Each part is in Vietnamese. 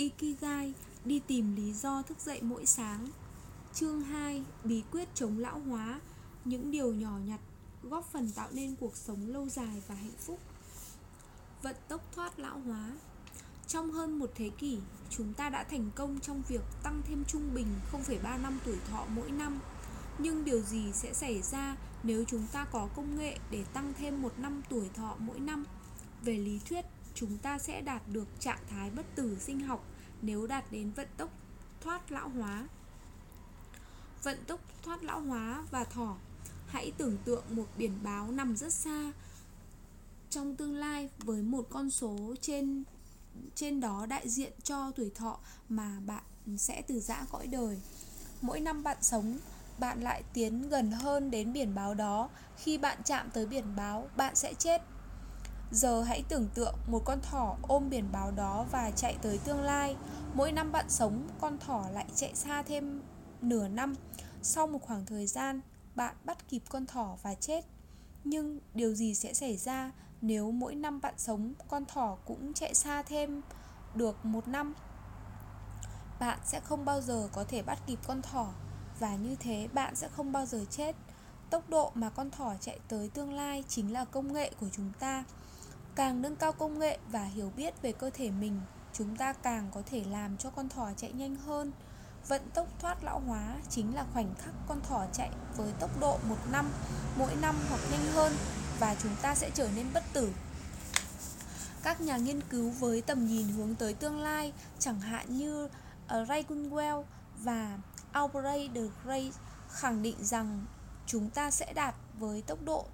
Ikigai đi tìm lý do thức dậy mỗi sáng. Chương 2 Bí quyết chống lão hóa. Những điều nhỏ nhặt góp phần tạo nên cuộc sống lâu dài và hạnh phúc. Vận tốc thoát lão hóa. Trong hơn một thế kỷ, chúng ta đã thành công trong việc tăng thêm trung bình 0,3 năm tuổi thọ mỗi năm. Nhưng điều gì sẽ xảy ra nếu chúng ta có công nghệ để tăng thêm một năm tuổi thọ mỗi năm? Về lý thuyết, chúng ta sẽ đạt được trạng thái bất tử sinh học nếu đạt đến vận tốc thoát lão hóa. Vận tốc thoát lão hóa và thỏ Hãy tưởng tượng một biển báo nằm rất xa trong tương lai với một con số trên trên đó đại diện cho tuổi thọ mà bạn sẽ từ giã cõi đời. Mỗi năm bạn sống, bạn lại tiến gần hơn đến biển báo đó. Khi bạn chạm tới biển báo, bạn sẽ chết Giờ hãy tưởng tượng một con thỏ ôm biển báo đó và chạy tới tương lai. Mỗi năm bạn sống, con thỏ lại chạy xa thêm nửa năm. Sau một khoảng thời gian, bạn bắt kịp con thỏ và chết. Nhưng điều gì sẽ xảy ra nếu mỗi năm bạn sống, con thỏ cũng chạy xa thêm được một năm? Bạn sẽ không bao giờ có thể bắt kịp con thỏ và như thế bạn sẽ không bao giờ chết. Tốc độ mà con thỏ chạy tới tương lai chính là công nghệ của chúng ta Càng nâng cao công nghệ và hiểu biết về cơ thể mình, chúng ta càng có thể làm cho con thỏ chạy nhanh hơn. Vận tốc thoát lão hóa chính là khoảnh khắc con thỏ chạy với tốc độ một năm, mỗi năm hoặc nhanh hơn và chúng ta sẽ trở nên bất tử. Các nhà nghiên cứu với tầm nhìn hướng tới tương lai, chẳng hạn như ờ, Ray Kurzweil và Aubrey de Grey khẳng định rằng chúng ta sẽ đạt với tốc độ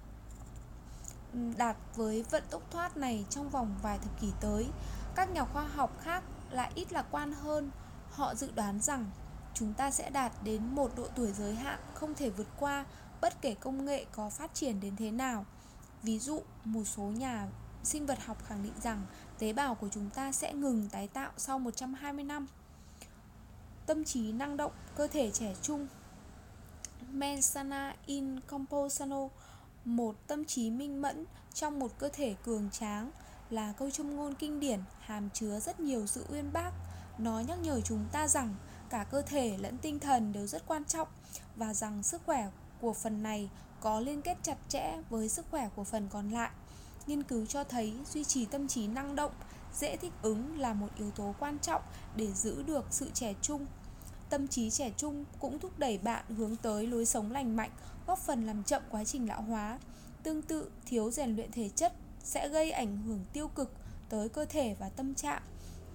đạt với vận tốc thoát này trong vòng vài thập kỷ tới. Các nhà khoa học khác lại ít lạc quan hơn. Họ dự đoán rằng chúng ta sẽ đạt đến một độ tuổi giới hạn không thể vượt qua bất kể công nghệ có phát triển đến thế nào. Ví dụ, một số nhà sinh vật học khẳng định rằng tế bào của chúng ta sẽ ngừng tái tạo sau 120 năm. Tâm trí năng động, cơ thể trẻ trung Mensana in Composano một tâm trí minh mẫn trong một cơ thể cường tráng là câu châm ngôn kinh điển hàm chứa rất nhiều sự uyên bác. Nó nhắc nhở chúng ta rằng cả cơ thể lẫn tinh thần đều rất quan trọng và rằng sức khỏe của phần này có liên kết chặt chẽ với sức khỏe của phần còn lại. Nghiên cứu cho thấy duy trì tâm trí năng động, dễ thích ứng là một yếu tố quan trọng để giữ được sự trẻ trung Tâm trí trẻ trung cũng thúc đẩy bạn hướng tới lối sống lành mạnh, góp phần làm chậm quá trình lão hóa. Tương tự, thiếu rèn luyện thể chất sẽ gây ảnh hưởng tiêu cực tới cơ thể và tâm trạng.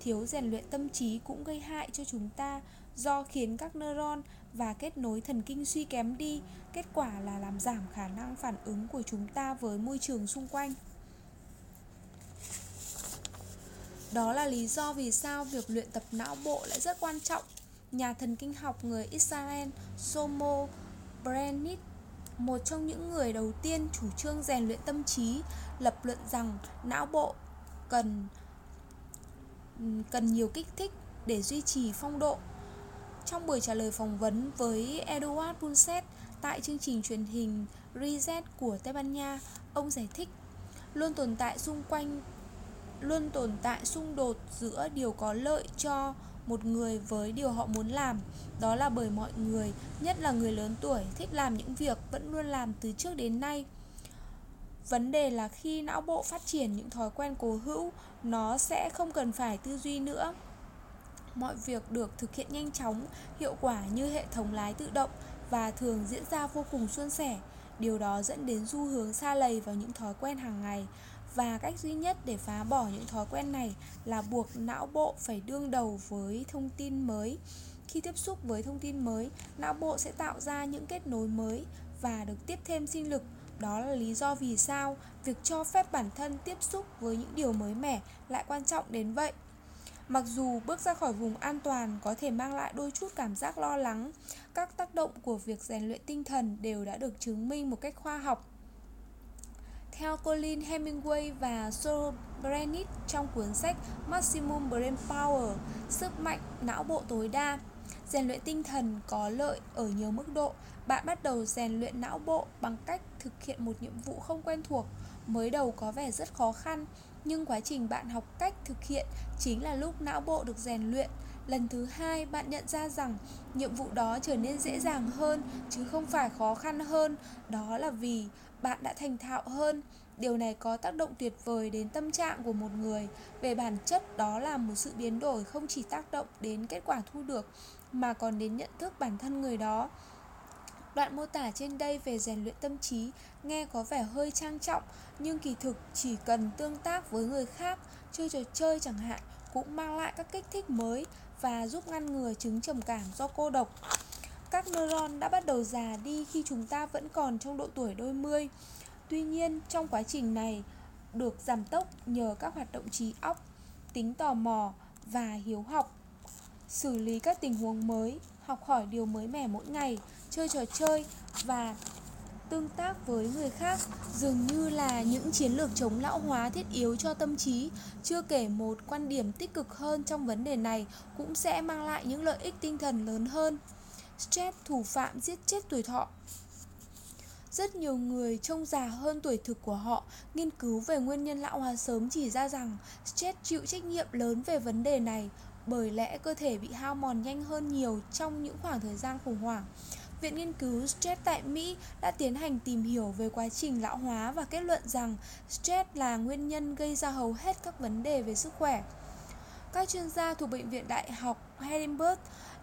Thiếu rèn luyện tâm trí cũng gây hại cho chúng ta do khiến các neuron và kết nối thần kinh suy kém đi, kết quả là làm giảm khả năng phản ứng của chúng ta với môi trường xung quanh. Đó là lý do vì sao việc luyện tập não bộ lại rất quan trọng nhà thần kinh học người Israel Somo Brenit một trong những người đầu tiên chủ trương rèn luyện tâm trí lập luận rằng não bộ cần cần nhiều kích thích để duy trì phong độ. Trong buổi trả lời phỏng vấn với Eduard Punset tại chương trình truyền hình Reset của Tây Ban Nha, ông giải thích luôn tồn tại xung quanh luôn tồn tại xung đột giữa điều có lợi cho một người với điều họ muốn làm. Đó là bởi mọi người, nhất là người lớn tuổi, thích làm những việc vẫn luôn làm từ trước đến nay. Vấn đề là khi não bộ phát triển những thói quen cố hữu, nó sẽ không cần phải tư duy nữa. Mọi việc được thực hiện nhanh chóng, hiệu quả như hệ thống lái tự động và thường diễn ra vô cùng suôn sẻ. Điều đó dẫn đến xu hướng xa lầy vào những thói quen hàng ngày và cách duy nhất để phá bỏ những thói quen này là buộc não bộ phải đương đầu với thông tin mới. Khi tiếp xúc với thông tin mới, não bộ sẽ tạo ra những kết nối mới và được tiếp thêm sinh lực. Đó là lý do vì sao việc cho phép bản thân tiếp xúc với những điều mới mẻ lại quan trọng đến vậy. Mặc dù bước ra khỏi vùng an toàn có thể mang lại đôi chút cảm giác lo lắng, các tác động của việc rèn luyện tinh thần đều đã được chứng minh một cách khoa học theo Colin Hemingway và Sol Brennit trong cuốn sách Maximum Brain Power, sức mạnh não bộ tối đa, rèn luyện tinh thần có lợi ở nhiều mức độ. Bạn bắt đầu rèn luyện não bộ bằng cách thực hiện một nhiệm vụ không quen thuộc, mới đầu có vẻ rất khó khăn, nhưng quá trình bạn học cách thực hiện chính là lúc não bộ được rèn luyện. Lần thứ hai bạn nhận ra rằng nhiệm vụ đó trở nên dễ dàng hơn chứ không phải khó khăn hơn. Đó là vì bạn đã thành thạo hơn. Điều này có tác động tuyệt vời đến tâm trạng của một người. Về bản chất đó là một sự biến đổi không chỉ tác động đến kết quả thu được mà còn đến nhận thức bản thân người đó. Đoạn mô tả trên đây về rèn luyện tâm trí nghe có vẻ hơi trang trọng nhưng kỳ thực chỉ cần tương tác với người khác, chơi trò chơi chẳng hạn cũng mang lại các kích thích mới và giúp ngăn ngừa chứng trầm cảm do cô độc. Các neuron đã bắt đầu già đi khi chúng ta vẫn còn trong độ tuổi đôi mươi. Tuy nhiên, trong quá trình này được giảm tốc nhờ các hoạt động trí óc, tính tò mò và hiếu học, xử lý các tình huống mới, học hỏi điều mới mẻ mỗi ngày, chơi trò chơi và tương tác với người khác dường như là những chiến lược chống lão hóa thiết yếu cho tâm trí. Chưa kể một quan điểm tích cực hơn trong vấn đề này cũng sẽ mang lại những lợi ích tinh thần lớn hơn stress, thủ phạm, giết chết tuổi thọ. Rất nhiều người trông già hơn tuổi thực của họ. Nghiên cứu về nguyên nhân lão hóa sớm chỉ ra rằng stress chịu trách nhiệm lớn về vấn đề này bởi lẽ cơ thể bị hao mòn nhanh hơn nhiều trong những khoảng thời gian khủng hoảng. Viện nghiên cứu stress tại Mỹ đã tiến hành tìm hiểu về quá trình lão hóa và kết luận rằng stress là nguyên nhân gây ra hầu hết các vấn đề về sức khỏe. Các chuyên gia thuộc Bệnh viện Đại học Edinburgh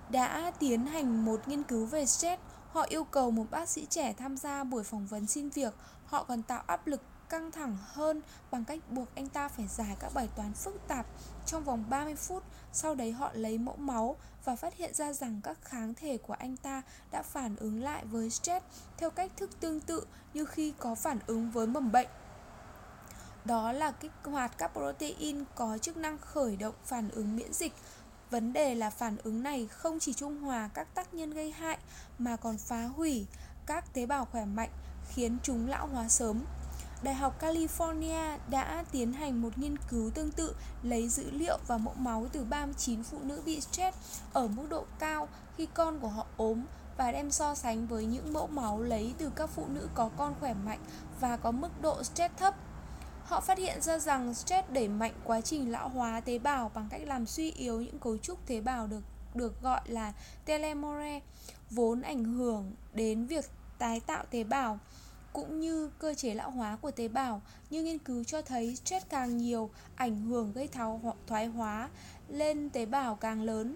đã tiến hành một nghiên cứu về stress. Họ yêu cầu một bác sĩ trẻ tham gia buổi phỏng vấn xin việc. Họ còn tạo áp lực căng thẳng hơn bằng cách buộc anh ta phải giải các bài toán phức tạp trong vòng 30 phút. Sau đấy họ lấy mẫu máu và phát hiện ra rằng các kháng thể của anh ta đã phản ứng lại với stress theo cách thức tương tự như khi có phản ứng với mầm bệnh. Đó là kích hoạt các protein có chức năng khởi động phản ứng miễn dịch. Vấn đề là phản ứng này không chỉ trung hòa các tác nhân gây hại mà còn phá hủy các tế bào khỏe mạnh, khiến chúng lão hóa sớm. Đại học California đã tiến hành một nghiên cứu tương tự, lấy dữ liệu và mẫu máu từ 39 phụ nữ bị stress ở mức độ cao khi con của họ ốm và đem so sánh với những mẫu máu lấy từ các phụ nữ có con khỏe mạnh và có mức độ stress thấp. Họ phát hiện ra rằng stress đẩy mạnh quá trình lão hóa tế bào bằng cách làm suy yếu những cấu trúc tế bào được được gọi là telomere, vốn ảnh hưởng đến việc tái tạo tế bào cũng như cơ chế lão hóa của tế bào. Như nghiên cứu cho thấy stress càng nhiều ảnh hưởng gây tháo hoặc thoái hóa lên tế bào càng lớn.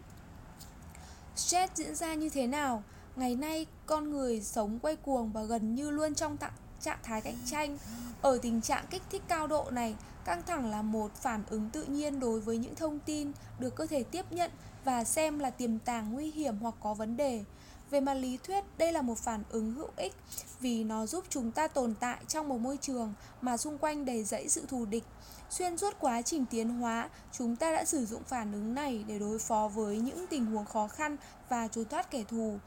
Stress diễn ra như thế nào? Ngày nay con người sống quay cuồng và gần như luôn trong trạng thái cạnh tranh ở tình trạng kích thích cao độ này căng thẳng là một phản ứng tự nhiên đối với những thông tin được cơ thể tiếp nhận và xem là tiềm tàng nguy hiểm hoặc có vấn đề về mặt lý thuyết, đây là một phản ứng hữu ích vì nó giúp chúng ta tồn tại trong một môi trường mà xung quanh đầy dẫy sự thù địch. Xuyên suốt quá trình tiến hóa, chúng ta đã sử dụng phản ứng này để đối phó với những tình huống khó khăn và trốn thoát kẻ thù.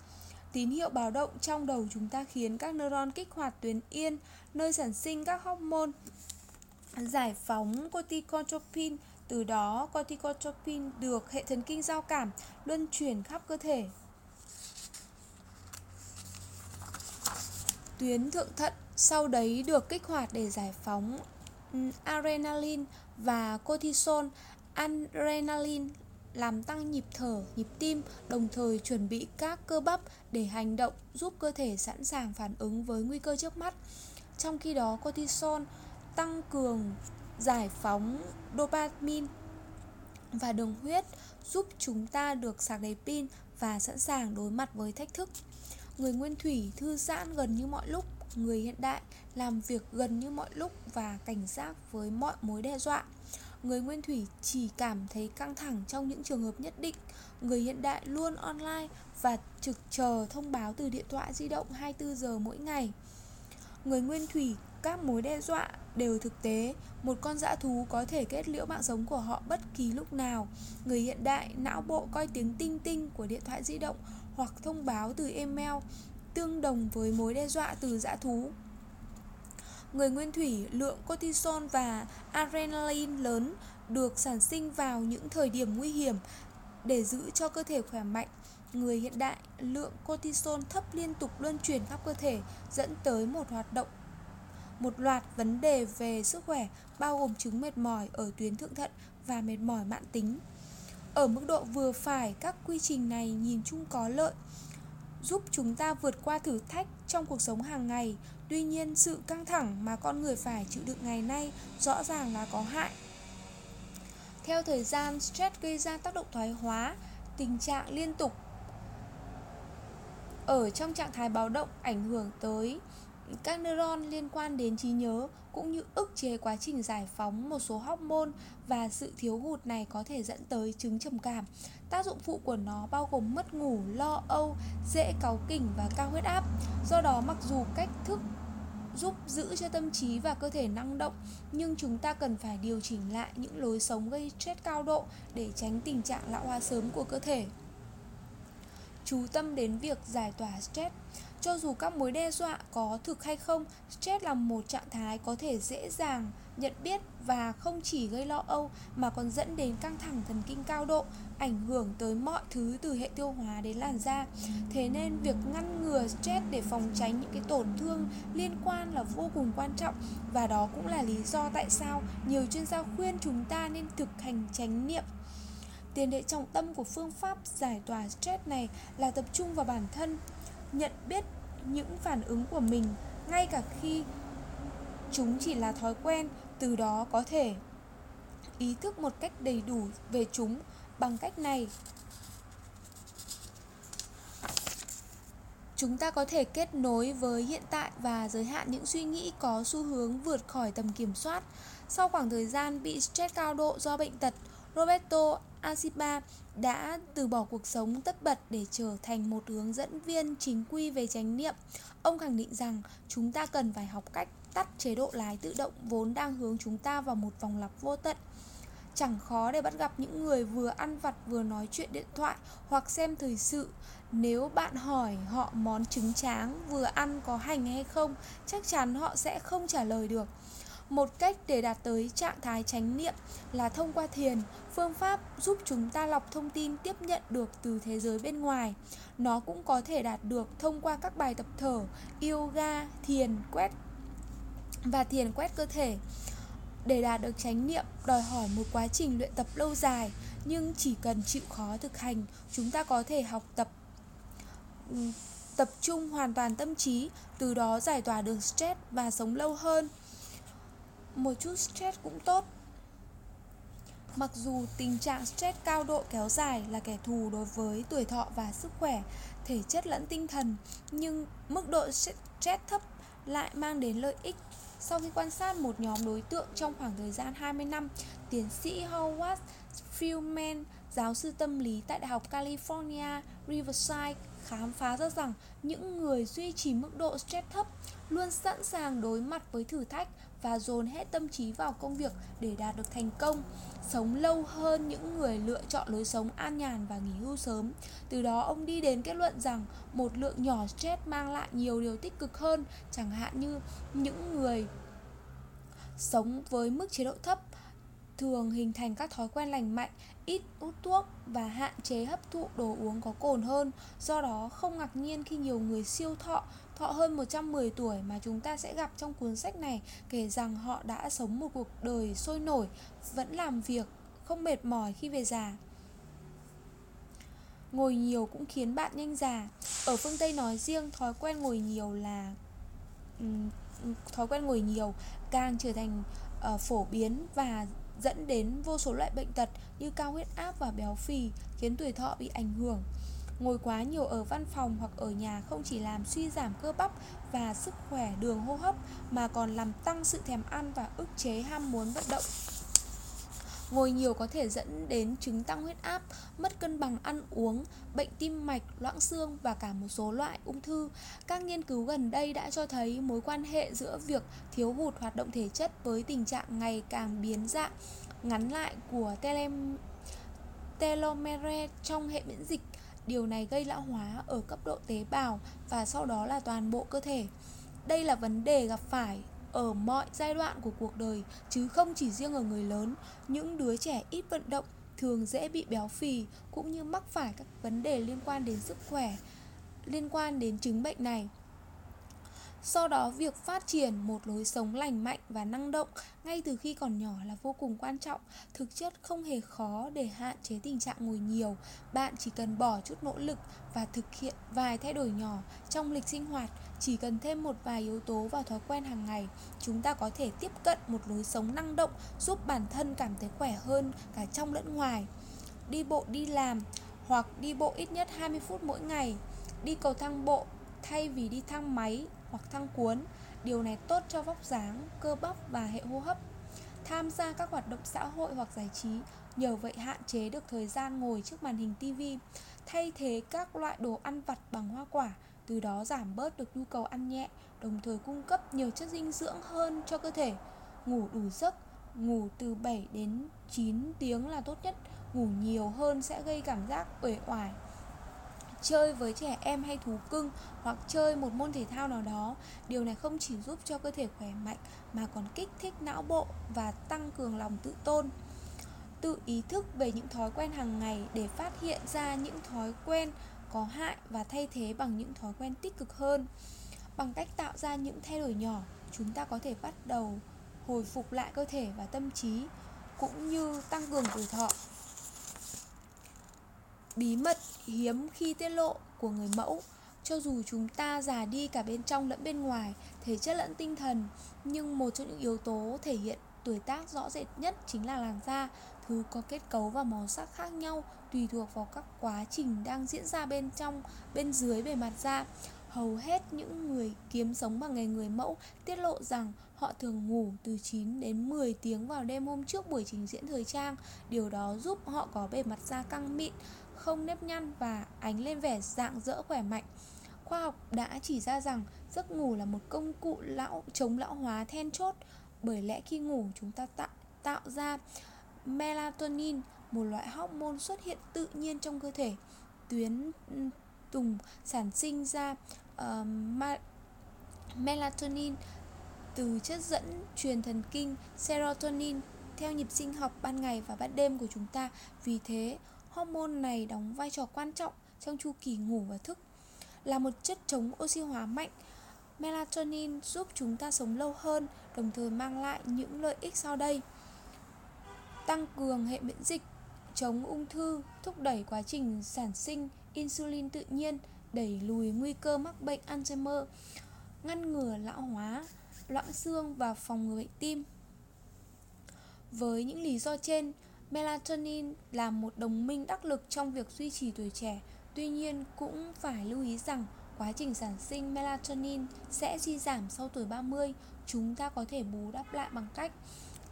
Tín hiệu báo động trong đầu chúng ta khiến các neuron kích hoạt tuyến yên, nơi sản sinh các hormone giải phóng corticotropin từ đó corticotropin được hệ thần kinh giao cảm luân chuyển khắp cơ thể tuyến thượng thận sau đấy được kích hoạt để giải phóng ừ, adrenaline và cortisol. Adrenaline làm tăng nhịp thở, nhịp tim, đồng thời chuẩn bị các cơ bắp để hành động giúp cơ thể sẵn sàng phản ứng với nguy cơ trước mắt. Trong khi đó cortisol tăng cường giải phóng dopamine và đường huyết giúp chúng ta được sạc đầy pin và sẵn sàng đối mặt với thách thức. Người nguyên thủy thư giãn gần như mọi lúc Người hiện đại làm việc gần như mọi lúc và cảnh giác với mọi mối đe dọa Người nguyên thủy chỉ cảm thấy căng thẳng trong những trường hợp nhất định. Người hiện đại luôn online và trực chờ thông báo từ điện thoại di động 24 giờ mỗi ngày. Người nguyên thủy, các mối đe dọa đều thực tế. Một con dã thú có thể kết liễu mạng sống của họ bất kỳ lúc nào. Người hiện đại, não bộ coi tiếng tinh tinh của điện thoại di động hoặc thông báo từ email tương đồng với mối đe dọa từ dã thú. Người nguyên thủy lượng cortisol và adrenaline lớn được sản sinh vào những thời điểm nguy hiểm để giữ cho cơ thể khỏe mạnh. Người hiện đại lượng cortisol thấp liên tục luân chuyển khắp cơ thể dẫn tới một hoạt động một loạt vấn đề về sức khỏe bao gồm chứng mệt mỏi ở tuyến thượng thận và mệt mỏi mãn tính. Ở mức độ vừa phải, các quy trình này nhìn chung có lợi, giúp chúng ta vượt qua thử thách trong cuộc sống hàng ngày. Tuy nhiên, sự căng thẳng mà con người phải chịu đựng ngày nay rõ ràng là có hại. Theo thời gian, stress gây ra tác động thoái hóa, tình trạng liên tục ở trong trạng thái báo động ảnh hưởng tới các neuron liên quan đến trí nhớ cũng như ức chế quá trình giải phóng một số hormone và sự thiếu hụt này có thể dẫn tới chứng trầm cảm. Tác dụng phụ của nó bao gồm mất ngủ, lo âu, dễ cáu kỉnh và cao huyết áp. Do đó mặc dù cách thức giúp giữ cho tâm trí và cơ thể năng động nhưng chúng ta cần phải điều chỉnh lại những lối sống gây stress cao độ để tránh tình trạng lão hóa sớm của cơ thể chú tâm đến việc giải tỏa stress cho dù các mối đe dọa có thực hay không stress là một trạng thái có thể dễ dàng nhận biết và không chỉ gây lo âu mà còn dẫn đến căng thẳng thần kinh cao độ, ảnh hưởng tới mọi thứ từ hệ tiêu hóa đến làn da. Thế nên việc ngăn ngừa stress để phòng tránh những cái tổn thương liên quan là vô cùng quan trọng và đó cũng là lý do tại sao nhiều chuyên gia khuyên chúng ta nên thực hành chánh niệm. Tiền đề trọng tâm của phương pháp giải tỏa stress này là tập trung vào bản thân, nhận biết những phản ứng của mình, ngay cả khi chúng chỉ là thói quen, từ đó có thể ý thức một cách đầy đủ về chúng bằng cách này. Chúng ta có thể kết nối với hiện tại và giới hạn những suy nghĩ có xu hướng vượt khỏi tầm kiểm soát. Sau khoảng thời gian bị stress cao độ do bệnh tật, roberto Asiba đã từ bỏ cuộc sống tất bật để trở thành một hướng dẫn viên chính quy về chánh niệm. Ông khẳng định rằng chúng ta cần phải học cách tắt chế độ lái tự động vốn đang hướng chúng ta vào một vòng lặp vô tận. Chẳng khó để bắt gặp những người vừa ăn vặt vừa nói chuyện điện thoại hoặc xem thời sự. Nếu bạn hỏi họ món trứng tráng vừa ăn có hành hay không, chắc chắn họ sẽ không trả lời được. Một cách để đạt tới trạng thái chánh niệm là thông qua thiền, phương pháp giúp chúng ta lọc thông tin tiếp nhận được từ thế giới bên ngoài. Nó cũng có thể đạt được thông qua các bài tập thở, yoga, thiền, quét và thiền quét cơ thể. Để đạt được chánh niệm đòi hỏi một quá trình luyện tập lâu dài, nhưng chỉ cần chịu khó thực hành, chúng ta có thể học tập ừ, tập trung hoàn toàn tâm trí, từ đó giải tỏa được stress và sống lâu hơn một chút stress cũng tốt Mặc dù tình trạng stress cao độ kéo dài là kẻ thù đối với tuổi thọ và sức khỏe, thể chất lẫn tinh thần, nhưng mức độ stress thấp lại mang đến lợi ích. Sau khi quan sát một nhóm đối tượng trong khoảng thời gian 20 năm, tiến sĩ Howard Fieldman, giáo sư tâm lý tại Đại học California, Riverside khám phá ra rằng những người duy trì mức độ stress thấp luôn sẵn sàng đối mặt với thử thách và dồn hết tâm trí vào công việc để đạt được thành công, sống lâu hơn những người lựa chọn lối sống an nhàn và nghỉ hưu sớm. Từ đó, ông đi đến kết luận rằng một lượng nhỏ stress mang lại nhiều điều tích cực hơn, chẳng hạn như những người sống với mức chế độ thấp thường hình thành các thói quen lành mạnh, ít hút thuốc và hạn chế hấp thụ đồ uống có cồn hơn. Do đó, không ngạc nhiên khi nhiều người siêu thọ, thọ hơn 110 tuổi mà chúng ta sẽ gặp trong cuốn sách này kể rằng họ đã sống một cuộc đời sôi nổi, vẫn làm việc, không mệt mỏi khi về già. Ngồi nhiều cũng khiến bạn nhanh già. Ở phương Tây nói riêng, thói quen ngồi nhiều là thói quen ngồi nhiều càng trở thành uh, phổ biến và dẫn đến vô số loại bệnh tật như cao huyết áp và béo phì, khiến tuổi thọ bị ảnh hưởng. Ngồi quá nhiều ở văn phòng hoặc ở nhà không chỉ làm suy giảm cơ bắp và sức khỏe đường hô hấp, mà còn làm tăng sự thèm ăn và ức chế ham muốn vận động. Ngồi nhiều có thể dẫn đến chứng tăng huyết áp, mất cân bằng ăn uống, bệnh tim mạch, loãng xương và cả một số loại ung thư. Các nghiên cứu gần đây đã cho thấy mối quan hệ giữa việc thiếu hụt hoạt động thể chất với tình trạng ngày càng biến dạng ngắn lại của telem telomere trong hệ miễn dịch. Điều này gây lão hóa ở cấp độ tế bào và sau đó là toàn bộ cơ thể. Đây là vấn đề gặp phải ở mọi giai đoạn của cuộc đời, chứ không chỉ riêng ở người lớn. Những đứa trẻ ít vận động, thường dễ bị béo phì, cũng như mắc phải các vấn đề liên quan đến sức khỏe, liên quan đến chứng bệnh này. Do đó, việc phát triển một lối sống lành mạnh và năng động ngay từ khi còn nhỏ là vô cùng quan trọng. Thực chất không hề khó để hạn chế tình trạng ngồi nhiều. Bạn chỉ cần bỏ chút nỗ lực và thực hiện vài thay đổi nhỏ trong lịch sinh hoạt. Chỉ cần thêm một vài yếu tố vào thói quen hàng ngày, chúng ta có thể tiếp cận một lối sống năng động giúp bản thân cảm thấy khỏe hơn cả trong lẫn ngoài. Đi bộ đi làm hoặc đi bộ ít nhất 20 phút mỗi ngày, đi cầu thang bộ thay vì đi thang máy hoặc thăng cuốn. Điều này tốt cho vóc dáng, cơ bắp và hệ hô hấp. Tham gia các hoạt động xã hội hoặc giải trí, nhờ vậy hạn chế được thời gian ngồi trước màn hình TV, thay thế các loại đồ ăn vặt bằng hoa quả, từ đó giảm bớt được nhu cầu ăn nhẹ, đồng thời cung cấp nhiều chất dinh dưỡng hơn cho cơ thể. Ngủ đủ giấc, ngủ từ 7 đến 9 tiếng là tốt nhất, ngủ nhiều hơn sẽ gây cảm giác uể oải chơi với trẻ em hay thú cưng hoặc chơi một môn thể thao nào đó, điều này không chỉ giúp cho cơ thể khỏe mạnh mà còn kích thích não bộ và tăng cường lòng tự tôn. Tự ý thức về những thói quen hàng ngày để phát hiện ra những thói quen có hại và thay thế bằng những thói quen tích cực hơn. Bằng cách tạo ra những thay đổi nhỏ, chúng ta có thể bắt đầu hồi phục lại cơ thể và tâm trí, cũng như tăng cường tuổi thọ bí mật hiếm khi tiết lộ của người mẫu. Cho dù chúng ta già đi cả bên trong lẫn bên ngoài thể chất lẫn tinh thần nhưng một trong những yếu tố thể hiện tuổi tác rõ rệt nhất chính là làn da. Thứ có kết cấu và màu sắc khác nhau tùy thuộc vào các quá trình đang diễn ra bên trong bên dưới bề mặt da. Hầu hết những người kiếm sống bằng nghề người mẫu tiết lộ rằng họ thường ngủ từ 9 đến 10 tiếng vào đêm hôm trước buổi trình diễn thời trang. Điều đó giúp họ có bề mặt da căng mịn, không nếp nhăn và ánh lên vẻ dạng dỡ khỏe mạnh. Khoa học đã chỉ ra rằng giấc ngủ là một công cụ lão chống lão hóa then chốt bởi lẽ khi ngủ chúng ta tạo tạo ra melatonin, một loại hormone xuất hiện tự nhiên trong cơ thể. Tuyến tùng sản sinh ra uh, ma- melatonin từ chất dẫn truyền thần kinh serotonin theo nhịp sinh học ban ngày và ban đêm của chúng ta. Vì thế, hormone này đóng vai trò quan trọng trong chu kỳ ngủ và thức. Là một chất chống oxy hóa mạnh, melatonin giúp chúng ta sống lâu hơn, đồng thời mang lại những lợi ích sau đây. Tăng cường hệ miễn dịch, chống ung thư, thúc đẩy quá trình sản sinh insulin tự nhiên, đẩy lùi nguy cơ mắc bệnh Alzheimer, ngăn ngừa lão hóa, loãng xương và phòng ngừa bệnh tim. Với những lý do trên, melatonin là một đồng minh đắc lực trong việc duy trì tuổi trẻ. Tuy nhiên, cũng phải lưu ý rằng quá trình sản sinh melatonin sẽ suy giảm sau tuổi 30. Chúng ta có thể bù đắp lại bằng cách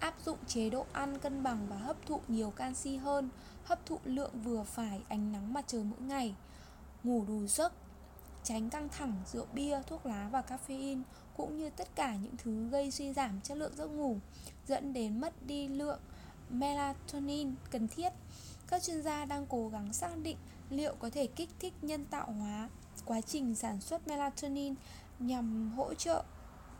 áp dụng chế độ ăn cân bằng và hấp thụ nhiều canxi hơn, hấp thụ lượng vừa phải ánh nắng mặt trời mỗi ngày, ngủ đủ giấc, tránh căng thẳng, rượu bia, thuốc lá và caffeine cũng như tất cả những thứ gây suy giảm chất lượng giấc ngủ dẫn đến mất đi lượng melatonin cần thiết. Các chuyên gia đang cố gắng xác định liệu có thể kích thích nhân tạo hóa quá trình sản xuất melatonin nhằm hỗ trợ,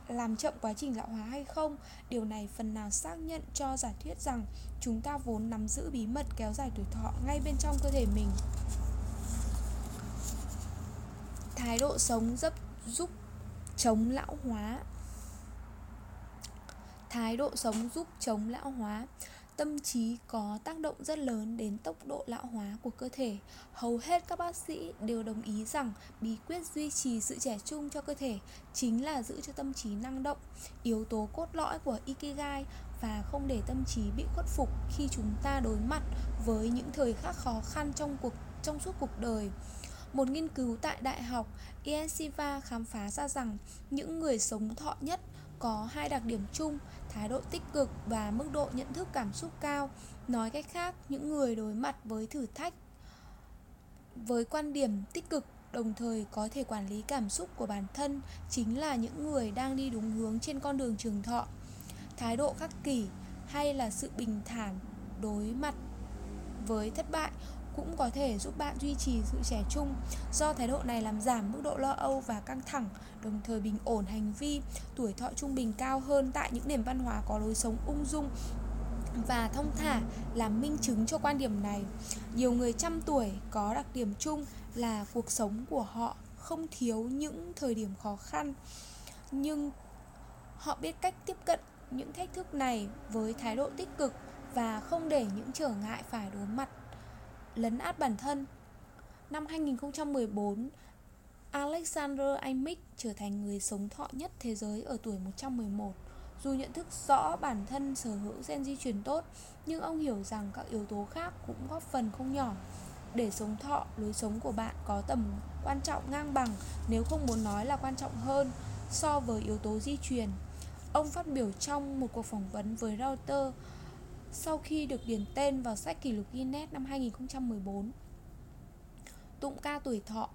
làm chậm quá trình lão hóa hay không. Điều này phần nào xác nhận cho giả thuyết rằng chúng ta vốn nắm giữ bí mật kéo dài tuổi thọ ngay bên trong cơ thể mình. Thái độ sống giúp giúp chống lão hóa. Thái độ sống giúp chống lão hóa tâm trí có tác động rất lớn đến tốc độ lão hóa của cơ thể. Hầu hết các bác sĩ đều đồng ý rằng bí quyết duy trì sự trẻ trung cho cơ thể chính là giữ cho tâm trí năng động, yếu tố cốt lõi của Ikigai và không để tâm trí bị khuất phục khi chúng ta đối mặt với những thời khắc khó khăn trong cuộc trong suốt cuộc đời. Một nghiên cứu tại Đại học Iesiva khám phá ra rằng những người sống thọ nhất có hai đặc điểm chung, thái độ tích cực và mức độ nhận thức cảm xúc cao. Nói cách khác, những người đối mặt với thử thách, với quan điểm tích cực, đồng thời có thể quản lý cảm xúc của bản thân chính là những người đang đi đúng hướng trên con đường trường thọ. Thái độ khắc kỷ hay là sự bình thản đối mặt với thất bại cũng có thể giúp bạn duy trì sự trẻ trung do thái độ này làm giảm mức độ lo âu và căng thẳng, đồng thời bình ổn hành vi, tuổi thọ trung bình cao hơn tại những nền văn hóa có lối sống ung dung và thông thả là minh chứng cho quan điểm này. Nhiều người trăm tuổi có đặc điểm chung là cuộc sống của họ không thiếu những thời điểm khó khăn, nhưng họ biết cách tiếp cận những thách thức này với thái độ tích cực và không để những trở ngại phải đối mặt lấn át bản thân. Năm 2014, Alexander Amick trở thành người sống thọ nhất thế giới ở tuổi 111. Dù nhận thức rõ bản thân sở hữu gen di truyền tốt, nhưng ông hiểu rằng các yếu tố khác cũng góp phần không nhỏ để sống thọ, lối sống của bạn có tầm quan trọng ngang bằng nếu không muốn nói là quan trọng hơn so với yếu tố di truyền. Ông phát biểu trong một cuộc phỏng vấn với Reuters sau khi được điền tên vào sách kỷ lục Guinness năm 2014. Tụng ca tuổi thọ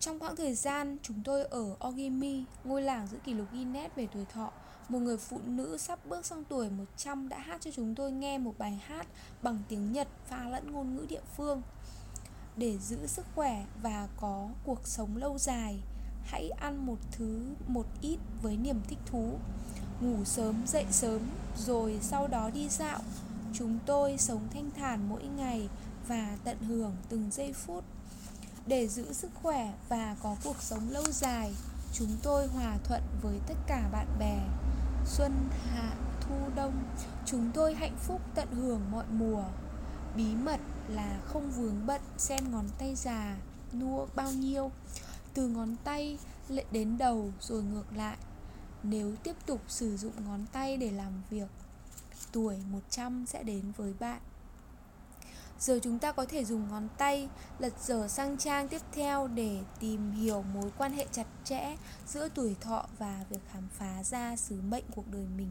Trong khoảng thời gian chúng tôi ở Ogimi, ngôi làng giữ kỷ lục Guinness về tuổi thọ, một người phụ nữ sắp bước sang tuổi 100 đã hát cho chúng tôi nghe một bài hát bằng tiếng Nhật pha lẫn ngôn ngữ địa phương. Để giữ sức khỏe và có cuộc sống lâu dài, hãy ăn một thứ, một ít với niềm thích thú. Ngủ sớm, dậy sớm, rồi sau đó đi dạo. Chúng tôi sống thanh thản mỗi ngày và tận hưởng từng giây phút. Để giữ sức khỏe và có cuộc sống lâu dài, chúng tôi hòa thuận với tất cả bạn bè. Xuân, hạ, thu, đông, chúng tôi hạnh phúc tận hưởng mọi mùa. Bí mật là không vướng bận xem ngón tay già, nua bao nhiêu từ ngón tay lệ đến đầu rồi ngược lại nếu tiếp tục sử dụng ngón tay để làm việc, tuổi 100 sẽ đến với bạn Giờ chúng ta có thể dùng ngón tay lật dở sang trang tiếp theo để tìm hiểu mối quan hệ chặt chẽ giữa tuổi thọ và việc khám phá ra sứ mệnh cuộc đời mình.